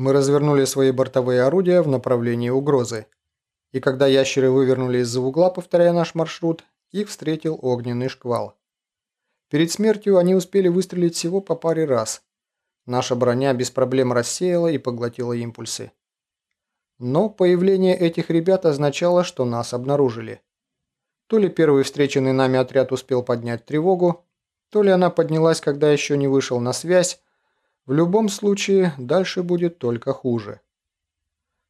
Мы развернули свои бортовые орудия в направлении угрозы. И когда ящеры вывернули из-за угла, повторяя наш маршрут, их встретил огненный шквал. Перед смертью они успели выстрелить всего по паре раз. Наша броня без проблем рассеяла и поглотила импульсы. Но появление этих ребят означало, что нас обнаружили. То ли первый встреченный нами отряд успел поднять тревогу, то ли она поднялась, когда еще не вышел на связь, в любом случае, дальше будет только хуже.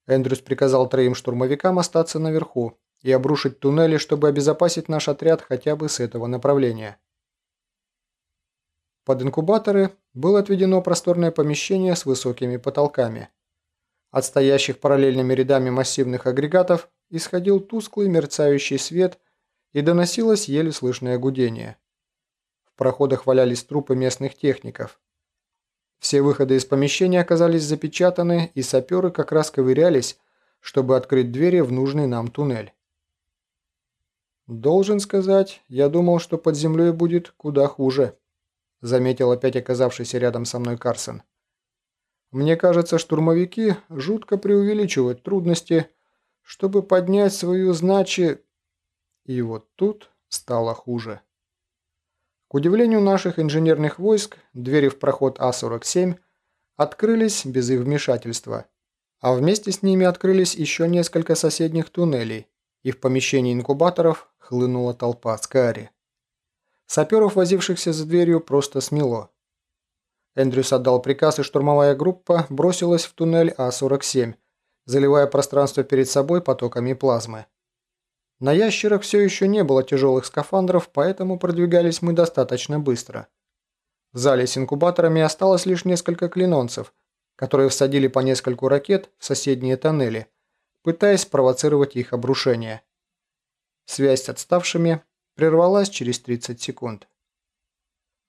Эндрюс приказал троим штурмовикам остаться наверху и обрушить туннели, чтобы обезопасить наш отряд хотя бы с этого направления. Под инкубаторы было отведено просторное помещение с высокими потолками. От стоящих параллельными рядами массивных агрегатов исходил тусклый мерцающий свет и доносилось еле слышное гудение. В проходах валялись трупы местных техников. Все выходы из помещения оказались запечатаны, и саперы как раз ковырялись, чтобы открыть двери в нужный нам туннель. «Должен сказать, я думал, что под землей будет куда хуже», заметил опять оказавшийся рядом со мной Карсон. «Мне кажется, штурмовики жутко преувеличивают трудности, чтобы поднять свою значи...» И вот тут стало хуже. К удивлению наших инженерных войск, двери в проход А-47 открылись без их вмешательства, а вместе с ними открылись еще несколько соседних туннелей, и в помещении инкубаторов хлынула толпа Скари. Саперов, возившихся за дверью, просто смело. Эндрюс отдал приказ, и штурмовая группа бросилась в туннель А-47, заливая пространство перед собой потоками плазмы. На ящерах все еще не было тяжелых скафандров, поэтому продвигались мы достаточно быстро. В зале с инкубаторами осталось лишь несколько клинонцев, которые всадили по нескольку ракет в соседние тоннели, пытаясь спровоцировать их обрушение. Связь с отставшими прервалась через 30 секунд.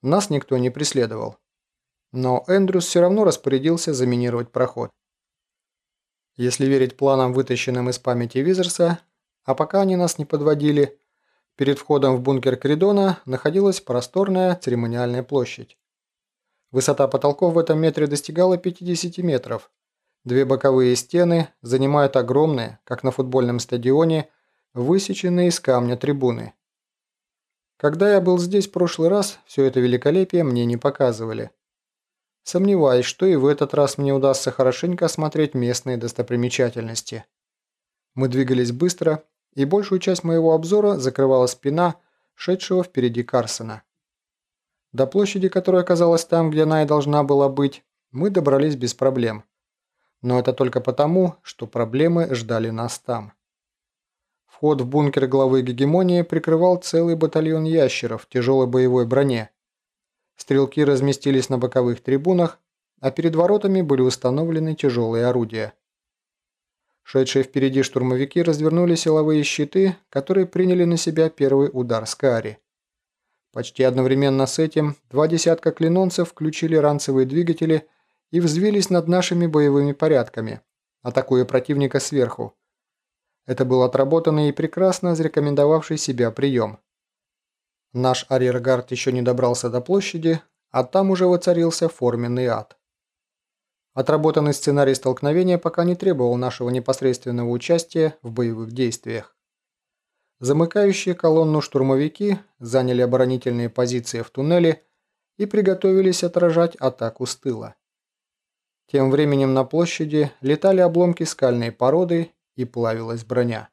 Нас никто не преследовал. Но Эндрюс все равно распорядился заминировать проход. Если верить планам, вытащенным из памяти Визерса, а пока они нас не подводили, перед входом в бункер Кридона находилась просторная церемониальная площадь. Высота потолков в этом метре достигала 50 метров. Две боковые стены занимают огромные, как на футбольном стадионе, высеченные из камня трибуны. Когда я был здесь в прошлый раз, все это великолепие мне не показывали. Сомневаюсь, что и в этот раз мне удастся хорошенько осмотреть местные достопримечательности. Мы двигались быстро, и большую часть моего обзора закрывала спина шедшего впереди Карсона. До площади, которая оказалась там, где она и должна была быть, мы добрались без проблем. Но это только потому, что проблемы ждали нас там. Вход в бункер главы гегемонии прикрывал целый батальон ящеров в тяжелой боевой броне. Стрелки разместились на боковых трибунах, а перед воротами были установлены тяжелые орудия. Шедшие впереди штурмовики развернули силовые щиты, которые приняли на себя первый удар Скари. Почти одновременно с этим два десятка клинонцев включили ранцевые двигатели и взвились над нашими боевыми порядками, атакуя противника сверху. Это был отработанный и прекрасно зарекомендовавший себя прием. Наш арьергард еще не добрался до площади, а там уже воцарился форменный ад. Отработанный сценарий столкновения пока не требовал нашего непосредственного участия в боевых действиях. Замыкающие колонну штурмовики заняли оборонительные позиции в туннеле и приготовились отражать атаку с тыла. Тем временем на площади летали обломки скальной породы и плавилась броня.